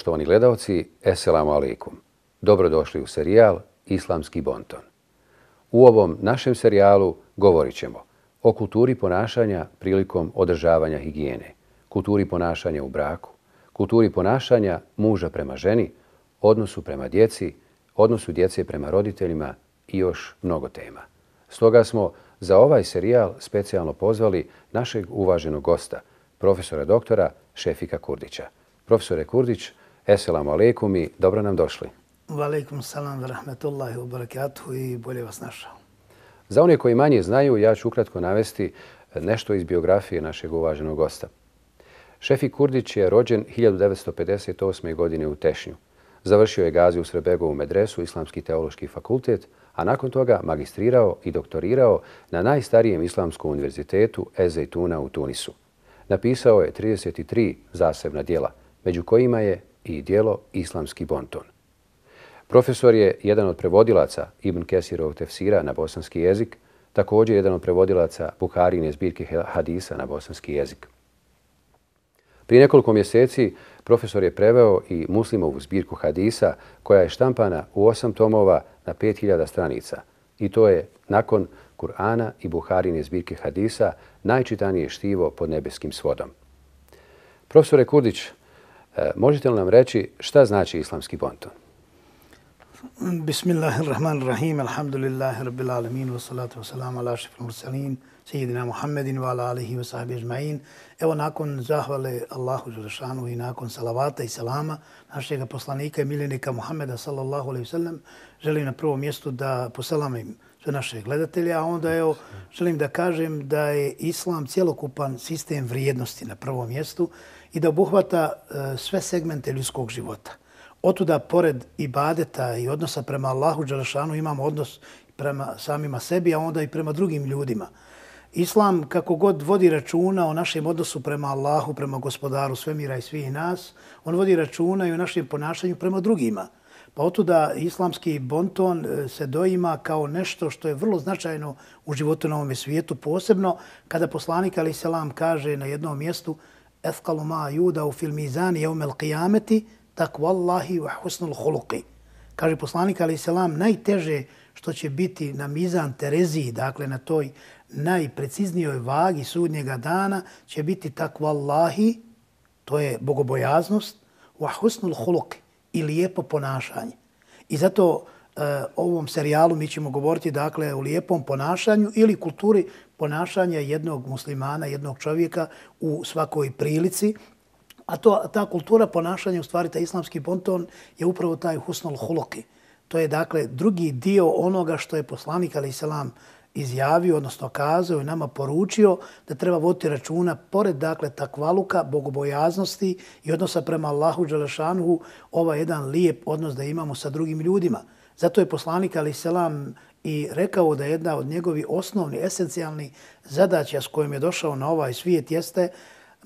Poštovani gledalci, eselamu alaikum. Dobrodošli u serijal Islamski bonton. U ovom našem serijalu govorit ćemo o kulturi ponašanja prilikom održavanja higijene, kulturi ponašanja u braku, kulturi ponašanja muža prema ženi, odnosu prema djeci, odnosu djece prema roditeljima i još mnogo tema. Stoga smo za ovaj serijal specijalno pozvali našeg uvaženog gosta, profesora doktora Šefika Kurdića. Profesore Kurdić, eselamu alaikum i dobro nam došli. Wa alaikum salam wa rahmatullahi wa barakatuhu i bolje vas našao. Za one koji manje znaju, ja ću ukratko navesti nešto iz biografije našeg uvaženog gosta. Šefik Kurdić je rođen 1958. godine u Tešnju. Završio je gazi u Srebegovu medresu, Islamski teološki fakultet, a nakon toga magistrirao i doktorirao na najstarijem islamskom univerzitetu Ezejtuna u Tunisu. Napisao je 33 zasebna dijela, među kojima je i dijelo Islamski bonton. Profesor je jedan od prevodilaca Ibn Kesirov tefsira na bosanski jezik, također jedan od prevodilaca Buharine zbirke hadisa na bosanski jezik. Prije nekoliko mjeseci profesor je preveo i muslimovu zbirku hadisa koja je štampana u osam tomova na 5000 stranica. I to je nakon Kur'ana i Buharine zbirke hadisa najčitanije štivo pod nebeskim svodom. Profesore Kurdić, E, možete li nam reći šta znači islamski bonton? Bismillahirrahmanirrahim. Alhamdulillahi rabbil alamin. Wassalatu wassalamu ala šifru mursalin. Sejidina Muhammedin wa ala alihi wa sahbihi ajma'in. Evo nakon zahvale Allahu Đelešanu i nakon salavata i salama našeg poslanika i miljenika Muhammeda sallallahu alaihi sallam želim na prvom mjestu da poselamim za naše gledatelje, a onda evo želim da kažem da je islam cjelokupan sistem vrijednosti na prvom mjestu i da obuhvata e, sve segmente ljudskog života. Otuda, pored ibadeta i odnosa prema Allahu Đelešanu, imamo odnos prema samima sebi, a onda i prema drugim ljudima. Islam, kako god vodi računa o našem odnosu prema Allahu, prema gospodaru svemira i svih nas, on vodi računa i o našem ponašanju prema drugima. Pa otuda islamski bonton e, se doima kao nešto što je vrlo značajno u životu na ovom svijetu, posebno kada poslanik Ali Selam kaže na jednom mjestu Ethkalu ma juda u filmizani jeumel qiyameti takvu Allahi wa husnul huluqi. Kaže poslanik Ali Selam najteže što će biti na mizan Tereziji, dakle na toj najpreciznijoj vagi sudnjega dana, će biti takvu Allahi, to je bogobojaznost, wa husnul huluqi i lijepo ponašanje. I zato e, ovom serijalu mi ćemo govoriti dakle o lijepom ponašanju ili kulturi ponašanja jednog muslimana, jednog čovjeka u svakoj prilici. A to, ta kultura ponašanja, u stvari taj islamski ponton, je upravo taj husnul huluki. To je dakle drugi dio onoga što je poslanik ali selam izjavio, odnosno kazao i nama poručio da treba voditi računa pored dakle takvaluka, bogobojaznosti i odnosa prema Allahu Đelešanuhu, ovaj jedan lijep odnos da imamo sa drugim ljudima. Zato je poslanik Ali Selam i rekao da jedna od njegovi osnovni, esencijalni zadaća s kojim je došao na ovaj svijet jeste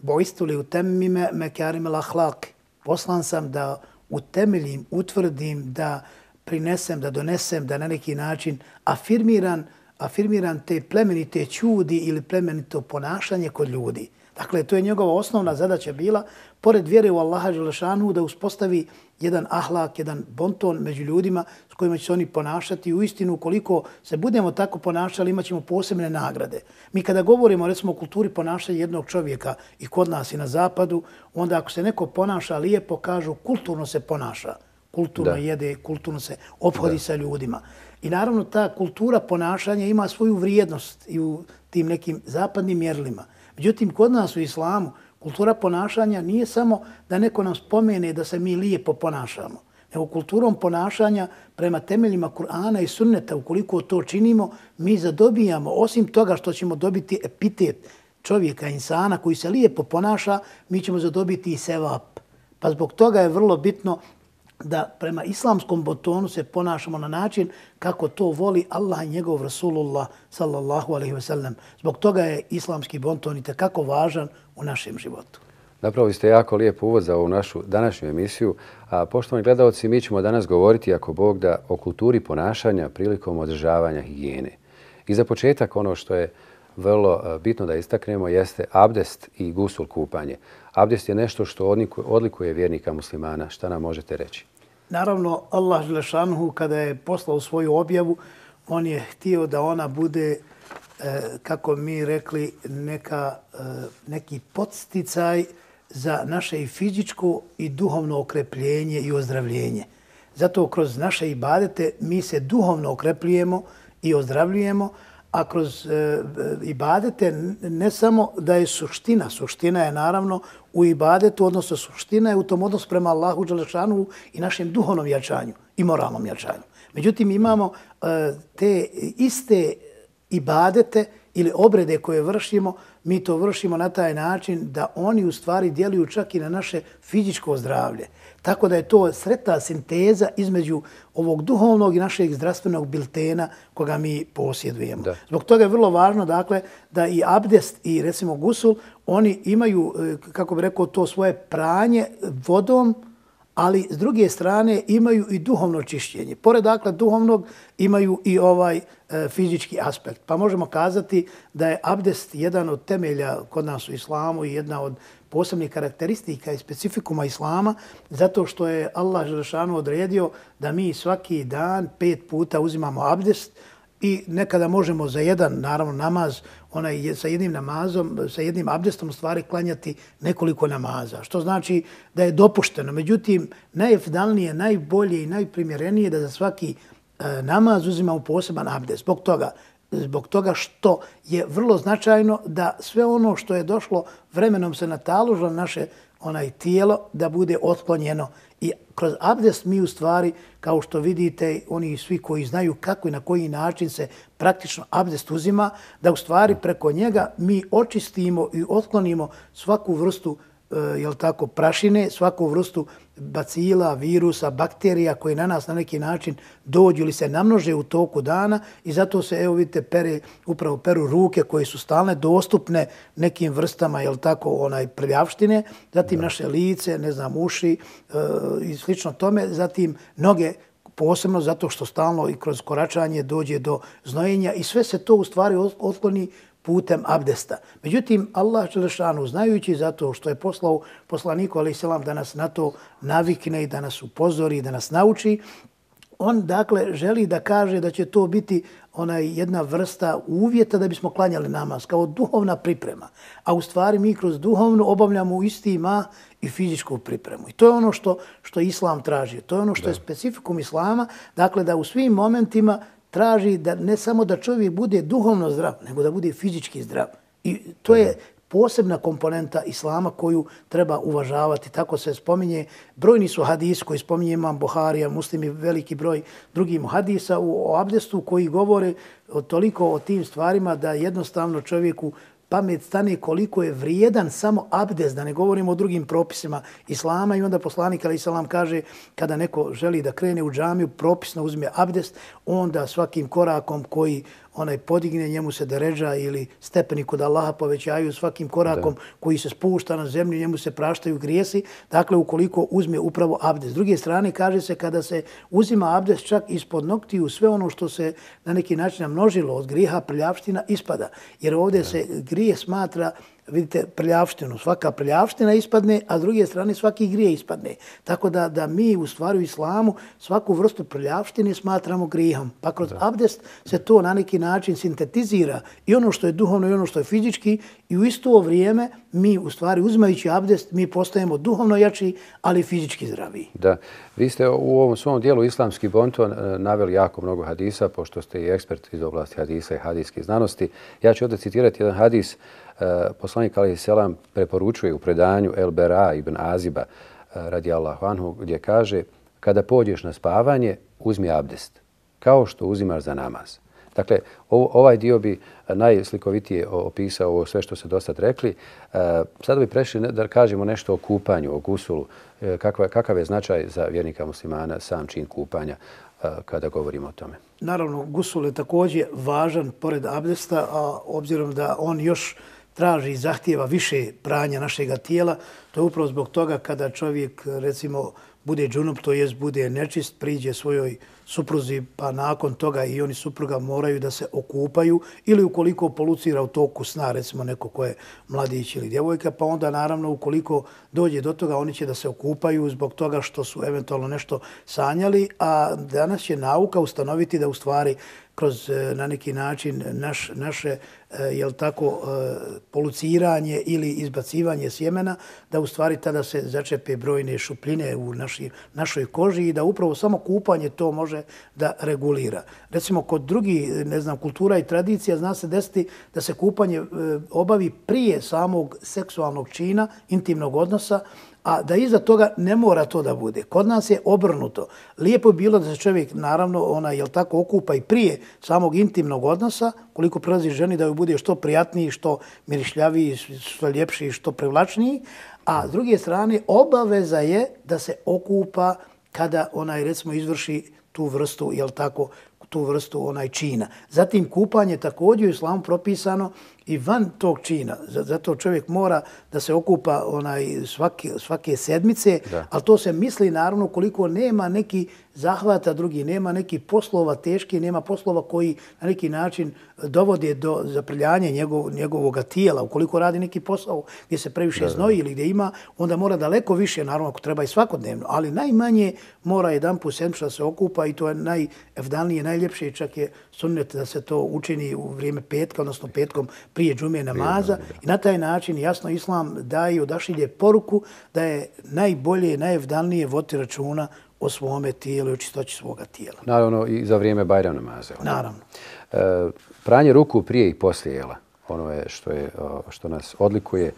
bojstuli u temime mekarime lahlak. Poslan sam da utemeljim, utvrdim, da prinesem, da donesem, da na neki način afirmiran afirmiran te plemenite čudi ili plemenito ponašanje kod ljudi. Dakle, to je njegova osnovna zadaća bila, pored vjere u Allaha Želešanu, da uspostavi jedan ahlak, jedan bonton među ljudima s kojima će se oni ponašati. U istinu, koliko se budemo tako ponašali, imat ćemo posebne nagrade. Mi kada govorimo, recimo, o kulturi ponašanja jednog čovjeka i kod nas i na zapadu, onda ako se neko ponaša lijepo, kažu kulturno se ponaša. Kulturno da. jede, kulturno se obhodi da. sa ljudima. I naravno ta kultura ponašanja ima svoju vrijednost i u tim nekim zapadnim mjerilima. Međutim, kod nas u islamu kultura ponašanja nije samo da neko nam spomene da se mi lijepo ponašamo, nego kulturom ponašanja prema temeljima Kur'ana i sunneta, ukoliko to činimo, mi zadobijamo, osim toga što ćemo dobiti epitet čovjeka, insana koji se lijepo ponaša, mi ćemo zadobiti i sevap. Pa zbog toga je vrlo bitno da prema islamskom botonu se ponašamo na način kako to voli Allah i njegov Rasulullah sallallahu alaihi ve sellem. Zbog toga je islamski boton i kako važan u našem životu. Napravo ste jako lijep uvod za ovu našu današnju emisiju. A poštovani gledalci, mi ćemo danas govoriti, ako Bog da, o kulturi ponašanja prilikom održavanja higijene. I za početak ono što je vrlo e, bitno da istaknemo jeste abdest i gusul kupanje. Abdest je nešto što odlikuje vjernika muslimana. Šta nam možete reći? Naravno, Allah Želešanuhu kada je poslao svoju objavu, on je htio da ona bude, e, kako mi rekli, neka, e, neki podsticaj za naše i fizičko i duhovno okrepljenje i ozdravljenje. Zato kroz naše ibadete mi se duhovno okrepljujemo i ozdravljujemo, a kroz e, ibadete ne samo da je suština, suština je naravno u ibadetu, odnosno suština je u tom odnosu prema Allahu Đalešanu i našem duhovnom jačanju i moralnom jačanju. Međutim, imamo e, te iste ibadete ili obrede koje vršimo, mi to vršimo na taj način da oni u stvari djeluju čak i na naše fizičko zdravlje. Tako da je to sretna sinteza između ovog duhovnog i našeg zdravstvenog biltena koga mi posjedujemo. Da. Zbog toga je vrlo važno dakle, da i abdest i recimo gusul, oni imaju, e, kako bi rekao, to svoje pranje vodom, ali s druge strane imaju i duhovno čišćenje. Pored dakle duhovnog imaju i ovaj e, fizički aspekt. Pa možemo kazati da je abdest jedan od temelja kod nas u islamu i jedna od posebnih karakteristika i specifikuma islama, zato što je Allah Želešanu odredio da mi svaki dan pet puta uzimamo abdest i nekada možemo za jedan, naravno, namaz, onaj sa jednim namazom, sa jednim abdestom stvari klanjati nekoliko namaza. Što znači da je dopušteno. Međutim, najefdalnije, najbolje i najprimjerenije da za svaki e, namaz uzimamo poseban abdest. Zbog toga zbog toga što je vrlo značajno da sve ono što je došlo vremenom se nataložilo naše onaj tijelo da bude otklonjeno. I kroz abdest mi u stvari, kao što vidite, oni svi koji znaju kako i na koji način se praktično abdest uzima, da u stvari preko njega mi očistimo i otklonimo svaku vrstu jel tako, prašine, svaku vrstu bacila, virusa, bakterija koji na nas na neki način dođu ili se namnože u toku dana i zato se, evo vidite, pere, upravo peru ruke koje su stalne dostupne nekim vrstama, jel tako, onaj prljavštine, zatim da. naše lice, ne znam, uši e, i slično tome, zatim noge posebno zato što stalno i kroz koračanje dođe do znojenja i sve se to u stvari otkloni putem abdesta. Međutim, Allah Đelešanu, znajući zato što je poslao poslaniku, ali selam, da nas na to navikne i da nas upozori, da nas nauči, on dakle želi da kaže da će to biti ona jedna vrsta uvjeta da bismo klanjali namaz, kao duhovna priprema. A u stvari mi kroz duhovnu obavljamo isti ima i fizičku pripremu. I to je ono što, što Islam traži. To je ono što da. je specifikum Islama, dakle da u svim momentima traži da ne samo da čovjek bude duhovno zdrav, nego da bude fizički zdrav. I to je posebna komponenta islama koju treba uvažavati. Tako se spominje, brojni su hadis koji spominje imam Buharija, muslimi, veliki broj drugih hadisa u abdestu koji govore toliko o tim stvarima da jednostavno čovjeku pamet stane koliko je vrijedan samo abdest, da ne govorimo o drugim propisima islama i onda poslanik ali islam kaže kada neko želi da krene u džamiju, propisno uzme abdest, onda svakim korakom koji onaj podigne njemu se deređa ili stepeni kod Allaha povećaju svakim korakom da. koji se spušta na zemlju, njemu se praštaju grijesi. Dakle, ukoliko uzme upravo abdest. S druge strane, kaže se kada se uzima abdest čak ispod noktiju, sve ono što se na neki način namnožilo od griha, prljavština, ispada. Jer ovdje da. se grije smatra vidite, prljavštinu. Svaka prljavština ispadne, a s druge strane svaki grije ispadne. Tako da da mi u stvari u islamu svaku vrstu prljavštine smatramo grijehom. Pa kroz da. abdest se to na neki način sintetizira i ono što je duhovno i ono što je fizički i u isto vrijeme mi u stvari uzimajući abdest mi postajemo duhovno jači, ali fizički zdravi. Da. Vi ste u ovom svom dijelu Islamski bonton e, naveli jako mnogo hadisa, pošto ste i ekspert iz oblasti hadisa i hadijskih znanosti. Ja ću ovdje citirati jedan hadis Eh, Eh, poslanik Ali Selam preporučuje u predanju El Bera ibn Aziba eh, radi Allahu anhu gdje kaže kada pođeš na spavanje uzmi abdest kao što uzimaš za namaz. Dakle, ovaj dio bi eh, najslikovitije opisao ovo sve što se dosta rekli. Sada bi prešli da kažemo nešto o kupanju, o gusulu. Kakav je značaj za vjernika muslimana sam čin kupanja kada govorimo o tome? Naravno, gusul je također važan pored abdesta, a obzirom da on još traži i zahtijeva više pranja našeg tijela, to je upravo zbog toga kada čovjek, recimo, bude džunup, to jest bude nečist, priđe svojoj supruzi, pa nakon toga i oni supruga moraju da se okupaju ili ukoliko polucira u toku sna, recimo neko ko je mladić ili djevojka, pa onda naravno ukoliko dođe do toga, oni će da se okupaju zbog toga što su eventualno nešto sanjali, a danas će nauka ustanoviti da u stvari kroz e, na neki način naš, naše e, jel tako e, poluciranje ili izbacivanje sjemena da u stvari tada se začepe brojne šupljine u naši, našoj koži i da upravo samo kupanje to može da regulira. Recimo kod drugih ne znam kultura i tradicija zna se desiti da se kupanje obavi prije samog seksualnog čina, intimnog odnosa, a da iza toga ne mora to da bude. Kod nas je obrnuto. Lijepo je bilo da se čovjek, naravno, ona jel tako okupa i prije samog intimnog odnosa, koliko prelazi ženi da joj bude što prijatniji, što mirišljaviji, što ljepši, što privlačniji, a s druge strane obaveza je da se okupa kada onaj recimo izvrši tu vrstu, jel tako, tu vrstu onaj čina. Zatim kupanje također u islamu propisano i van tog čina. Zato čovjek mora da se okupa onaj svake, svake sedmice, da. ali to se misli naravno koliko nema neki zahvata drugi, nema neki poslova teški, nema poslova koji na neki način dovode do zaprljanja njegov, njegovog tijela. Ukoliko radi neki posao gdje se previše znoji ili gdje ima, onda mora daleko više, naravno ako treba i svakodnevno, ali najmanje mora jedan put sedmica se okupa i to je najevdanije, najljepše, čak je sunnet da se to učini u vrijeme petka, odnosno petkom prije džume namaza i na taj način jasno islam daje odašilje poruku da je najbolje, najevdanije voti računa o svome tijelu i o čistoći svoga tijela. Naravno i za vrijeme Bajram namaza. Naravno. E, pranje ruku prije i poslije jela, ono je što, je, što nas odlikuje.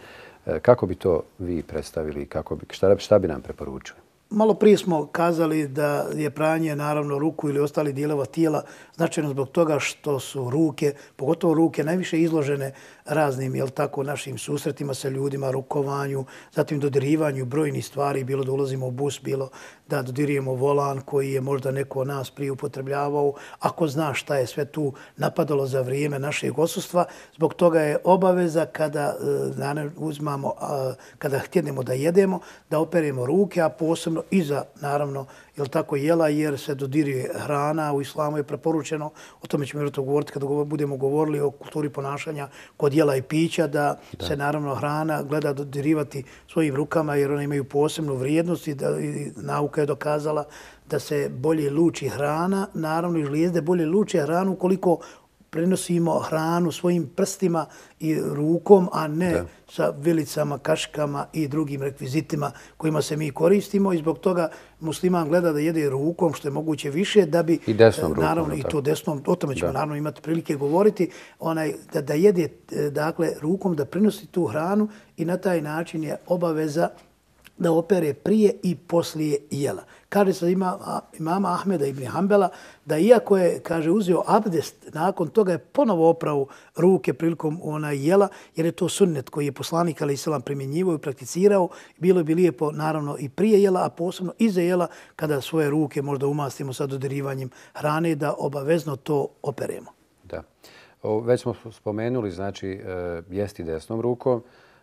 E, kako bi to vi predstavili? Kako bi, šta, šta bi nam preporučili? Malo prije smo kazali da je pranje naravno ruku ili ostali dijelova tijela značajno zbog toga što su ruke, pogotovo ruke, najviše izložene raznim, jel tako, našim susretima sa ljudima, rukovanju, zatim dodirivanju brojnih stvari, bilo da ulazimo u bus, bilo da dodirujemo volan koji je možda neko od nas prije upotrebljavao. Ako zna šta je sve tu napadalo za vrijeme našeg osustva, zbog toga je obaveza kada e, uzmamo, kada htjedemo da jedemo, da operemo ruke, a posebno i za, naravno, jel tako jela jer se dodiruje hrana u islamu je preporučeno o tome ćemo vjerojatno govoriti kada budemo govorili o kulturi ponašanja kod jela i pića da, da. se naravno hrana gleda dodirivati svojim rukama jer one imaju posebnu vrijednost i, da, i nauka je dokazala da se bolje luči hrana naravno i žlijezde bolje luče hranu koliko prenosimo hranu svojim prstima i rukom, a ne da. sa vilicama, kaškama i drugim rekvizitima kojima se mi koristimo i zbog toga musliman gleda da jede rukom što je moguće više da bi i desnom rukom, naravno i to desnom o tome ćemo da. naravno imati prilike govoriti onaj da, da jede dakle rukom da prenosi tu hranu i na taj način je obaveza da opere prije i poslije jela. Kaže se ima imama Ahmeda ibn Hanbala da iako je, kaže, uzeo abdest, nakon toga je ponovo oprao ruke prilikom ona jela, jer je to sunnet koji je poslanik ali selam primjenjivao i prakticirao. Bilo bi lijepo, naravno, i prije jela, a posebno iza jela, kada svoje ruke možda umastimo sa dodirivanjem hrane, da obavezno to operemo. Da. O, već smo spomenuli, znači, e, jesti desnom rukom,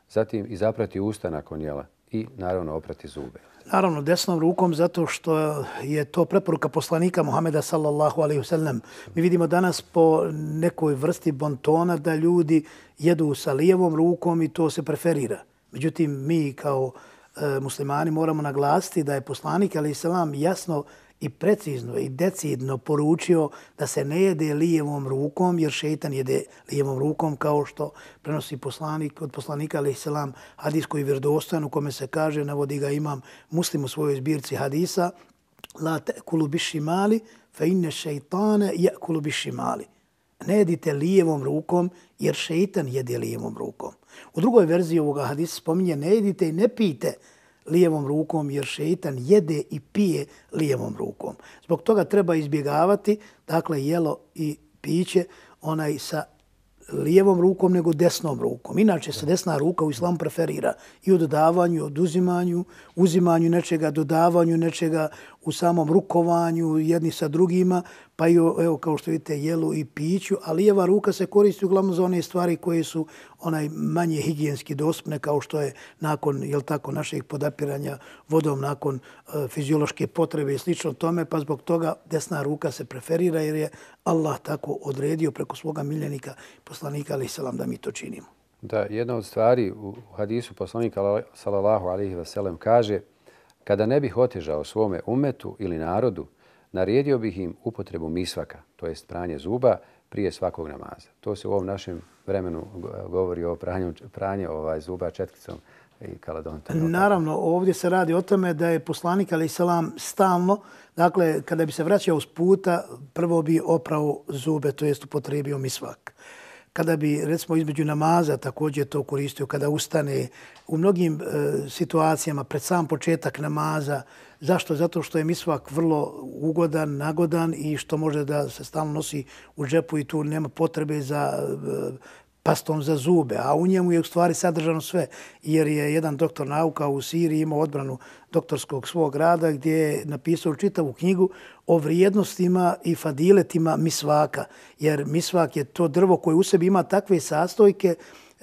zatim i zaprati usta nakon jela i naravno oprati zube. Naravno, desnom rukom zato što je to preporuka poslanika Muhameda sallallahu alaihi wasallam. Mi vidimo danas po nekoj vrsti bontona da ljudi jedu sa lijevom rukom i to se preferira. Međutim, mi kao e, muslimani moramo naglasiti da je poslanik alaihi salam jasno i precizno i decidno poručio da se ne jede lijevom rukom, jer šeitan jede lijevom rukom, kao što prenosi poslanik od poslanika, alaih selam, hadis koji je u kome se kaže, navodi ga imam muslim u svojoj zbirci hadisa, la te kulu mali, fe inne šeitane je kulu mali. Ne jedite lijevom rukom, jer šeitan jede lijevom rukom. U drugoj verziji ovoga hadisa spominje, ne jedite i ne pijte lijevom rukom jer šeitan jede i pije lijevom rukom. Zbog toga treba izbjegavati dakle jelo i piće onaj sa lijevom rukom nego desnom rukom. Inače se desna ruka u islamu preferira i u dodavanju, i oduzimanju, uzimanju nečega, dodavanju nečega u samom rukovanju jedni sa drugima, pa i evo, kao što vidite jelu i piću, a lijeva ruka se koristi uglavnom za one stvari koje su onaj manje higijenski dostupne kao što je nakon jel tako našeg podapiranja vodom nakon e, fiziološke potrebe i slično tome, pa zbog toga desna ruka se preferira jer je Allah tako odredio preko svoga miljenika poslanika ali selam da mi to činimo. Da, jedna od stvari u hadisu poslanika sallallahu alejhi ve sellem kaže kada ne bih otežao svome umetu ili narodu, naredio bih im upotrebu misvaka, to jest pranje zuba, prije svakog namaza. To se u ovom našem vremenu govori o pranju, pranje ovaj, zuba četkicom i kaladontom. Naravno, ovdje se radi o tome da je poslanik, ali salam, stalno, dakle, kada bi se vraćao s puta, prvo bi oprao zube, to jest upotrebio misvak kada bi, recimo, između namaza također to koristio, kada ustane u mnogim e, situacijama pred sam početak namaza. Zašto? Zato što je misvak vrlo ugodan, nagodan i što može da se stalno nosi u džepu i tu nema potrebe za e, pastom za zube, a u njemu je u stvari sadržano sve, jer je jedan doktor nauka u Siriji imao odbranu doktorskog svog rada gdje je napisao čitavu knjigu o vrijednostima i fadiletima misvaka, jer misvak je to drvo koje u sebi ima takve sastojke,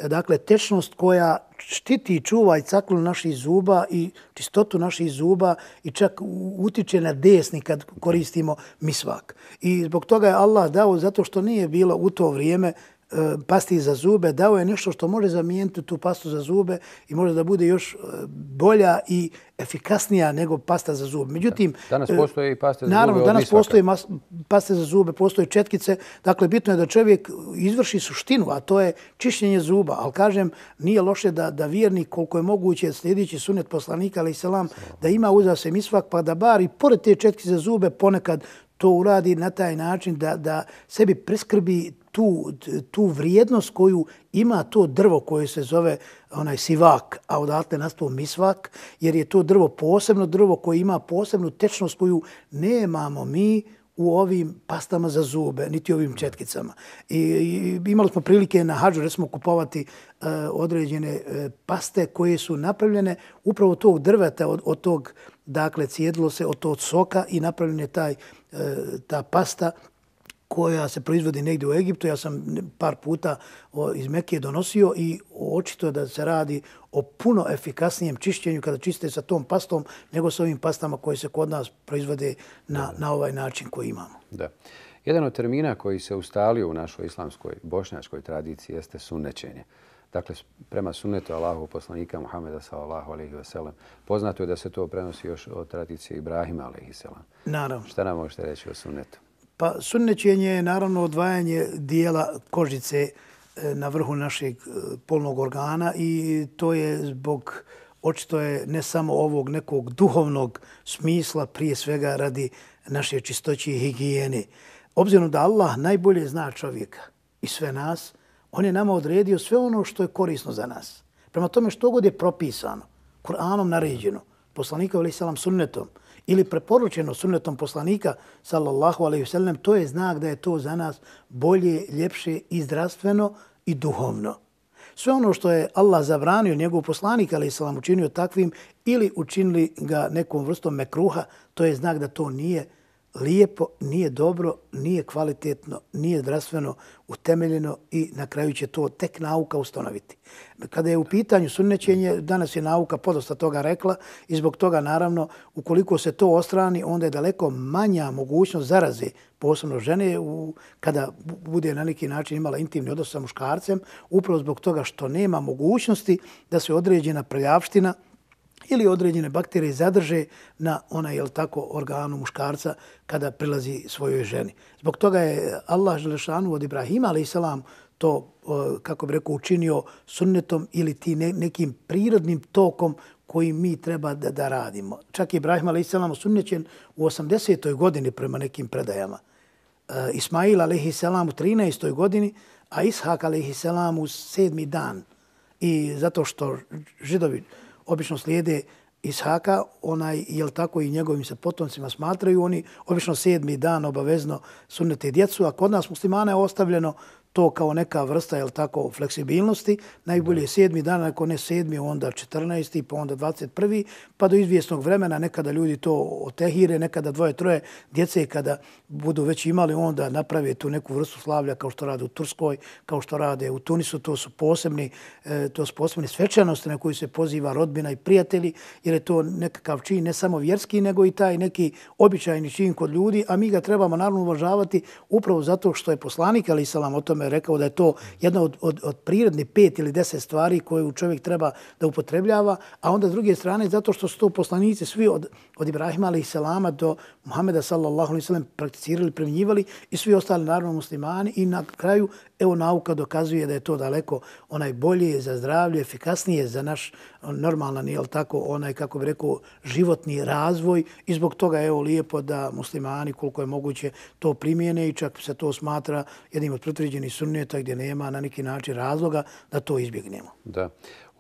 dakle, tečnost koja štiti i čuva i caklu naših zuba i čistotu naših zuba i čak utiče na desni kad koristimo misvak. I zbog toga je Allah dao, zato što nije bilo u to vrijeme pasti za zube, dao je nešto što može zamijeniti tu pastu za zube i može da bude još e, bolja i efikasnija nego pasta za zube. Međutim, danas postoje i paste za naravno, zube danas postoje paste za zube, postoje četkice. Dakle, bitno je da čovjek izvrši suštinu, a to je čišćenje zuba. Ali kažem, nije loše da, da vjernik koliko je moguće sljedeći sunet poslanika, ali selam, da ima uza se misvak, pa da bar i pored te četkice za zube ponekad to uradi na taj način da, da sebi preskrbi tu, tu vrijednost koju ima to drvo koje se zove onaj sivak, a odatle nastao misvak, jer je to drvo posebno drvo koje ima posebnu tečnost koju nemamo mi u ovim pastama za zube, niti ovim četkicama. I, i imali smo prilike na hađu, recimo, kupovati e, određene e, paste koje su napravljene upravo od tog drveta, od, od tog, dakle, cijedilo se od tog soka i napravljene taj, e, ta pasta koja se proizvodi negdje u Egiptu. Ja sam par puta iz Mekije donosio i očito da se radi o puno efikasnijem čišćenju kada čiste sa tom pastom nego sa ovim pastama koje se kod nas proizvode na, na ovaj način koji imamo. Da. Jedan od termina koji se ustalio u našoj islamskoj bošnjačkoj tradiciji jeste sunnećenje. Dakle, prema sunnetu Allahu poslanika Muhammeda sallallahu alaihi wa sallam, poznato je da se to prenosi još od tradicije Ibrahima alaihi sallam. Naravno. Šta nam možete reći o sunnetu? Pa sunnećenje je naravno odvajanje dijela kožice e, na vrhu našeg e, polnog organa i to je zbog očito je ne samo ovog nekog duhovnog smisla, prije svega radi naše čistoće i higijene. Obzirom da Allah najbolje zna čovjeka i sve nas, on je nama odredio sve ono što je korisno za nas. Prema tome što god je propisano, Kur'anom naređeno, poslanikom ili salam sunnetom, ili preporučeno sunnetom poslanika sallallahu alejhi ve sellem to je znak da je to za nas bolje, ljepše i zdravstveno i duhovno. Sve ono što je Allah zabranio njegov poslanik ali selam učinio takvim ili učinili ga nekom vrstom mekruha, to je znak da to nije lijepo, nije dobro, nije kvalitetno, nije zdravstveno utemeljeno i na kraju će to tek nauka ustanoviti. Kada je u pitanju sunnećenje, danas je nauka podosta toga rekla i zbog toga naravno ukoliko se to ostrani, onda je daleko manja mogućnost zaraze posebno žene u, kada bude na neki način imala intimni odnos sa muškarcem, upravo zbog toga što nema mogućnosti da se određena prljavština ili određene bakterije zadrže na onaj jel tako organu muškarca kada prilazi svojoj ženi. Zbog toga je Allah Želešanu od Ibrahima ali salam to e, kako bi rekao učinio sunnetom ili ti nekim prirodnim tokom koji mi treba da, da radimo. Čak je Ibrahim ali salam sunnećen u 80. godini prema nekim predajama. E, Ismail alaihi salam u 13. godini, a Ishak alaihi salam u sedmi dan. I zato što židovi obično slijede Ishaka, onaj, jel tako i njegovim se potomcima smatraju, oni. Obično sedmi dan obavezno sunnete djecu, a kod nas muslimana je ostavljeno to kao neka vrsta, jel tako, fleksibilnosti. Najbolje je sedmi dan, ako ne sedmi, onda 14. pa onda 21. pa do izvjesnog vremena nekada ljudi to otehire, nekada dvoje, troje djece kada budu već imali, onda naprave tu neku vrstu slavlja kao što rade u Turskoj, kao što rade u Tunisu. To su posebni, e, to su posebni svečanosti na koji se poziva rodbina i prijatelji, jer je to nekakav čin ne samo vjerski, nego i taj neki običajni čin kod ljudi, a mi ga trebamo naravno uvažavati upravo zato što je poslanik, ali i salam o tome rekao da je to jedna od, od, od prirodne pet ili deset stvari koje čovjek treba da upotrebljava, a onda s druge strane zato što su to poslanici svi od, od Ibrahima ali i do Muhameda sallallahu alaihi sallam prakticirali, primjenjivali i svi ostali naravno muslimani i na kraju evo nauka dokazuje da je to daleko onaj bolje za zdravlje, efikasnije za naš normalan, jel tako, onaj, kako bi rekao, životni razvoj i zbog toga je evo lijepo da muslimani koliko je moguće to primijene i čak se to smatra jednim od pretređenih sunneta gdje nema na neki način razloga da to izbjegnemo. Da.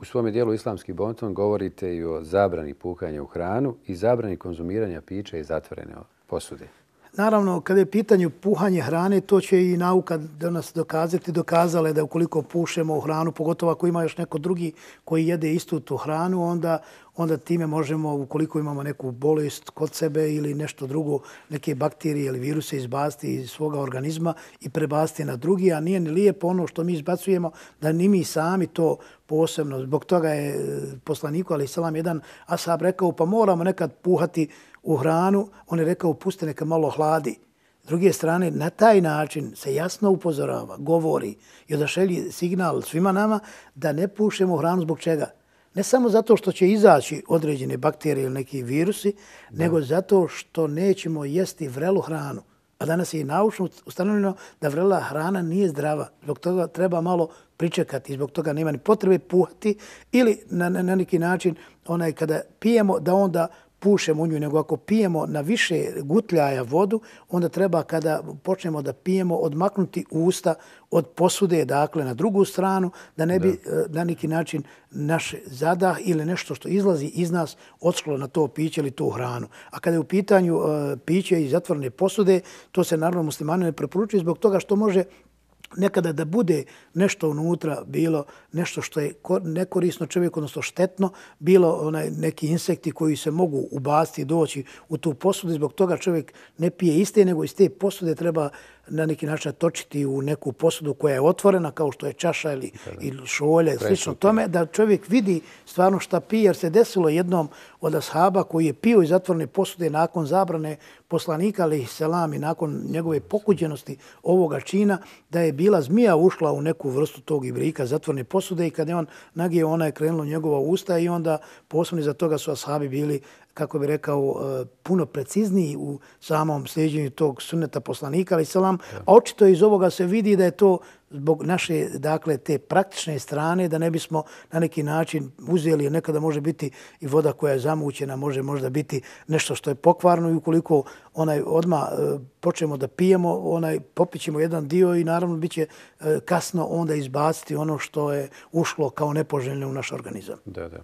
U svome dijelu Islamski bonton govorite i o zabrani pukanja u hranu i zabrani konzumiranja pića i zatvorene posude. Naravno, kada je pitanje puhanje hrane, to će i nauka da nas dokazati. Dokazale da ukoliko pušemo u hranu, pogotovo ako ima još neko drugi koji jede istu tu hranu, onda, onda time možemo, ukoliko imamo neku bolest kod sebe ili nešto drugo, neke bakterije ili viruse izbasti iz svoga organizma i prebasti na drugi, a nije ni lijepo ono što mi izbacujemo, da ni mi sami to posebno. Zbog toga je e, poslaniku, ali salam, jedan asab rekao, pa moramo nekad puhati u hranu, on je rekao puste neka malo hladi. S druge strane, na taj način se jasno upozorava, govori i odašelji signal svima nama da ne pušemo hranu zbog čega. Ne samo zato što će izaći određene bakterije ili neki virusi, da. nego zato što nećemo jesti vrelu hranu. A danas je i naučno ustanovljeno da vrela hrana nije zdrava. Zbog toga treba malo pričekati, zbog toga nema ni potrebe puhati ili na, na, na neki način onaj kada pijemo da onda pušemo u nju, nego ako pijemo na više gutljaja vodu, onda treba kada počnemo da pijemo odmaknuti usta od posude, dakle na drugu stranu, da ne bi da. Eh, na neki način naš zadah ili nešto što izlazi iz nas odšlo na to piće ili tu hranu. A kada je u pitanju uh, piće i zatvorene posude, to se naravno muslimani ne preporučuje zbog toga što može nekada da bude nešto unutra bilo nešto što je nekorisno čovjeku, odnosno štetno, bilo onaj neki insekti koji se mogu ubasti i doći u tu posudu. Zbog toga čovjek ne pije iste, nego iz te posude treba na neki način točiti u neku posudu koja je otvorena, kao što je čaša ili, ili šolja, slično tome, da čovjek vidi stvarno šta pije, jer se desilo jednom od ashaba koji je pio iz zatvorene posude nakon zabrane poslanika, ali selam i nakon njegove pokuđenosti ovoga čina, da je bila zmija ušla u neku vrstu tog ibrika zatvorene posude i kad je on nagije, ona je krenula njegova usta i onda posebno za toga su ashabi bili kako bi rekao, e, puno precizniji u samom sljeđenju tog sunneta poslanika, ali salam, a očito iz ovoga se vidi da je to zbog naše, dakle, te praktične strane, da ne bismo na neki način uzeli, nekada može biti i voda koja je zamućena, može možda biti nešto što je pokvarno i ukoliko onaj odma e, počnemo da pijemo, onaj popićemo jedan dio i naravno bit će e, kasno onda izbaciti ono što je ušlo kao nepoželjno u naš organizam. Da, da.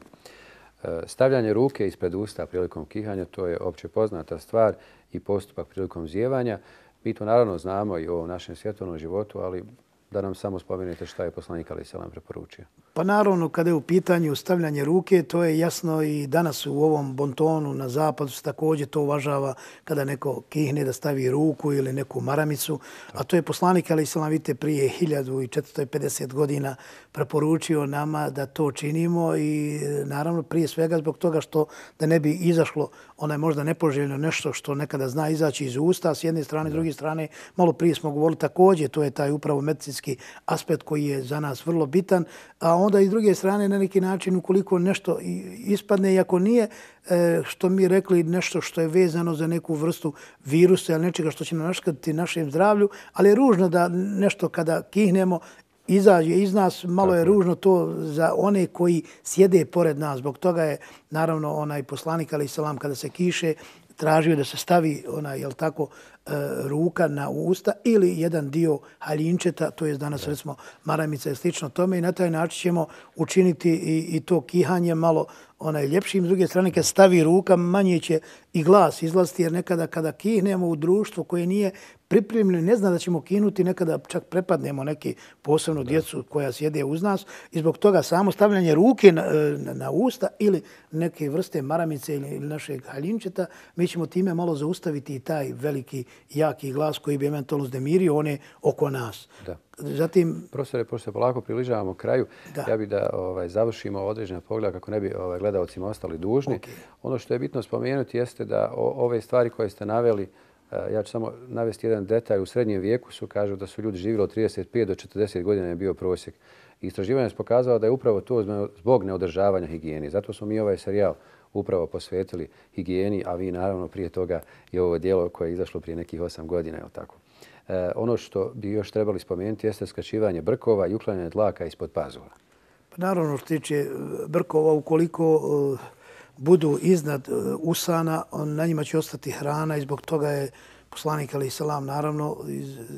E, stavljanje ruke ispred usta prilikom kihanja, to je opće poznata stvar i postupak prilikom zjevanja. Mi to naravno znamo i u našem svjetovnom životu, ali da nam samo spomenete šta je poslanik Ali Selam preporučio. Pa naravno, kada je u pitanju stavljanje ruke, to je jasno i danas u ovom bontonu na zapadu se također to uvažava kada neko kihne da stavi ruku ili neku maramicu. A to je poslanik Ali Selam, vidite, prije 1450 godina preporučio nama da to činimo i naravno prije svega zbog toga što da ne bi izašlo onaj možda nepoželjno nešto što nekada zna izaći iz usta, s jedne strane, s druge strane, malo prije smo govorili također, to je taj upravo medicinski aspekt koji je za nas vrlo bitan, a onda i s druge strane na neki način ukoliko nešto ispadne i ako nije, e, što mi rekli nešto što je vezano za neku vrstu virusa ili nečega što će naškati našem zdravlju, ali je ružno da nešto kada kihnemo izađe iz nas, malo je ružno to za one koji sjede pored nas. Zbog toga je naravno onaj poslanik ali salam kada se kiše tražio da se stavi ona jel tako e, ruka na usta ili jedan dio haljinčeta, to je danas recimo maramica i slično tome i na taj način ćemo učiniti i, i to kihanje malo onaj ljepšim. S druge strane, kad stavi ruka, manje će i glas izlaziti, jer nekada kada kihnemo u društvu koje nije pripremljeno, ne zna da ćemo kinuti, nekada čak prepadnemo neki posebno djecu koja sjede uz nas i zbog toga samo stavljanje ruke na, na, na usta ili neke vrste maramice ili, ili našeg haljinčeta, mi ćemo time malo zaustaviti i taj veliki, jaki glas koji bi eventualno zdemirio one oko nas. Da. Zatim... Profesore, pošto se polako približavamo kraju, Da. ja bih da ovaj, završimo određene pogleda kako ne bi ovaj, gledalcima ostali dužni. Ok. Ono što je bitno spomenuti jeste da o, ove stvari koje ste naveli, eh, ja ću samo navesti jedan detalj, u srednjem vijeku su, kažu da su ljudi živjeli od 35 do 40 godina je bio prosjek. Istraživanje je pokazalo da je upravo to zbog neodržavanja higijene. Zato smo mi ovaj serijal upravo posvetili higijeni, a vi naravno prije toga je ovo dijelo koje je izašlo prije nekih 8 godina, je li tako? E, ono što bi još trebali spomenuti jeste skačivanje brkova i uklanjanje dlaka ispod pazuva. Pa naravno što tiče e, brkova, ukoliko e, budu iznad e, usana, on, na njima će ostati hrana i zbog toga je poslanik Ali Salam naravno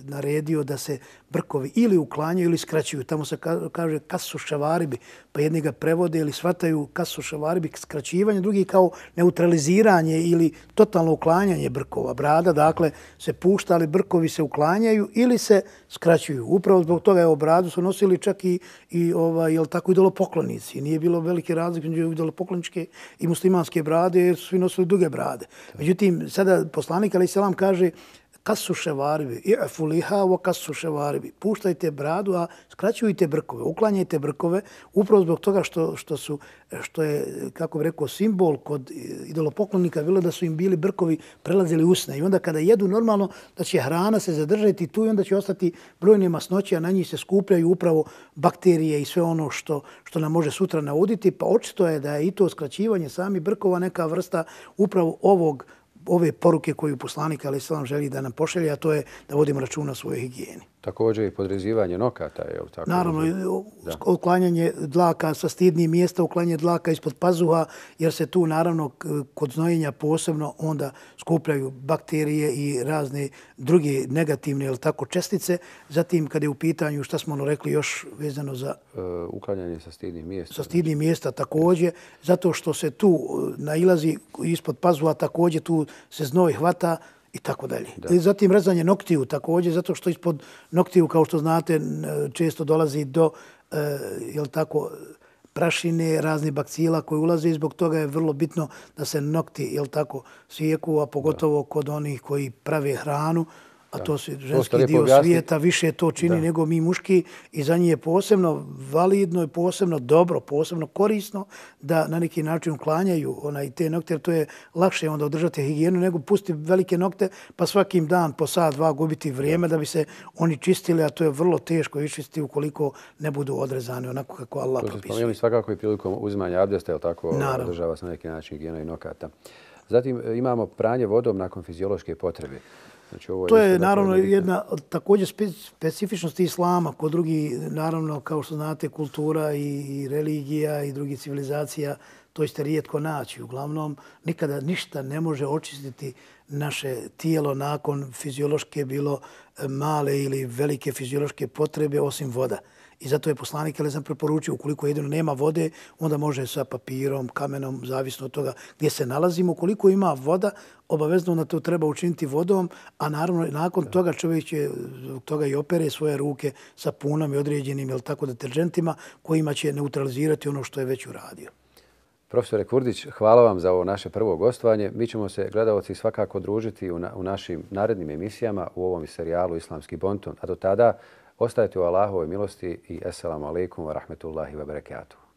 naredio da se brkovi ili uklanjaju ili skraćuju. Tamo se ka, kaže kasu šavaribi, pa jedni ga prevode ili svataju kasu šavaribi skraćivanje, drugi kao neutraliziranje ili totalno uklanjanje brkova. Brada, dakle, se pušta, ali brkovi se uklanjaju ili se skraćuju. Upravo zbog toga je bradu su nosili čak i, i ovaj, jel tako, idolopoklonici. Nije bilo velike razlike među idolopokloničke i muslimanske brade jer su svi nosili duge brade. Međutim, sada poslanik Ali Salam kaže kasu ševaribi, i'fu liha wa kasu ševaribi. Puštajte bradu, a skraćujte brkove, uklanjajte brkove, upravo zbog toga što, što, su, što je, kako bi rekao, simbol kod idolopoklonika bilo da su im bili brkovi prelazili usne. I onda kada jedu normalno, da će hrana se zadržati tu i onda će ostati brojne masnoće, a na njih se skupljaju upravo bakterije i sve ono što, što nam može sutra nauditi. Pa očito je da je i to skraćivanje sami brkova neka vrsta upravo ovog ove poruke koju poslanik Ali Salam želi da nam pošalje, a to je da vodimo računa o svojoj higijeni. Također i podrezivanje nokata, je li tako? Naravno, da. uklanjanje dlaka sa stidnih mjesta, uklanjanje dlaka ispod pazuha, jer se tu naravno kod znojenja posebno onda skupljaju bakterije i razne druge negativne ili tako čestice. Zatim, kad je u pitanju šta smo ono rekli još vezano za... Uh, uklanjanje sa stidnih mjesta. Sa stidnih mjesta također, zato što se tu nailazi ispod pazuha, također tu se znoj hvata, i tako dalje. I zatim rezanje noktiju također, zato što ispod noktiju, kao što znate, često dolazi do, e, jel tako, prašine, razne bakcila koje ulaze i zbog toga je vrlo bitno da se nokti, jel tako, svijeku, a pogotovo kod onih koji prave hranu, a to se ženski dio objasni. svijeta više to čini da. nego mi muški i za njih je posebno validno i posebno dobro, posebno korisno da na neki način uklanjaju onaj te nokte, jer to je lakše onda održati higijenu nego pusti velike nokte pa svakim dan po sat, dva gubiti vrijeme da bi se oni čistili, a to je vrlo teško iščistiti ukoliko ne budu odrezani onako kako Allah propisuje. To spomenuli svakako i prilikom uzimanja abdesta, je tako, Naravno. održava se na neki način higijena i nokata. Zatim e, imamo pranje vodom nakon fiziološke potrebe. Znači, ovo je to je naravno jedna također specifičnost islama. Kod drugi, naravno, kao što znate, kultura i religija i drugi civilizacija, to ćete rijetko naći. Uglavnom, nikada ništa ne može očistiti naše tijelo nakon fiziološke bilo male ili velike fiziološke potrebe osim voda. I zato je poslanik Elezan preporučio, ukoliko jedino nema vode, onda može sa papirom, kamenom, zavisno od toga gdje se nalazimo. Ukoliko ima voda, obavezno na to treba učiniti vodom, a naravno nakon toga čovjek će toga i opere svoje ruke sa punom i određenim jel, tako, deterđentima kojima će neutralizirati ono što je već uradio. Profesore Kurdić, hvala vam za ovo naše prvo gostovanje. Mi ćemo se gledalci svakako družiti u, na, u našim narednim emisijama u ovom serijalu Islamski bonton. A do tada Ostajte u Allahovoj milosti i assalamu alaikum wa rahmetullahi wa barakatuh.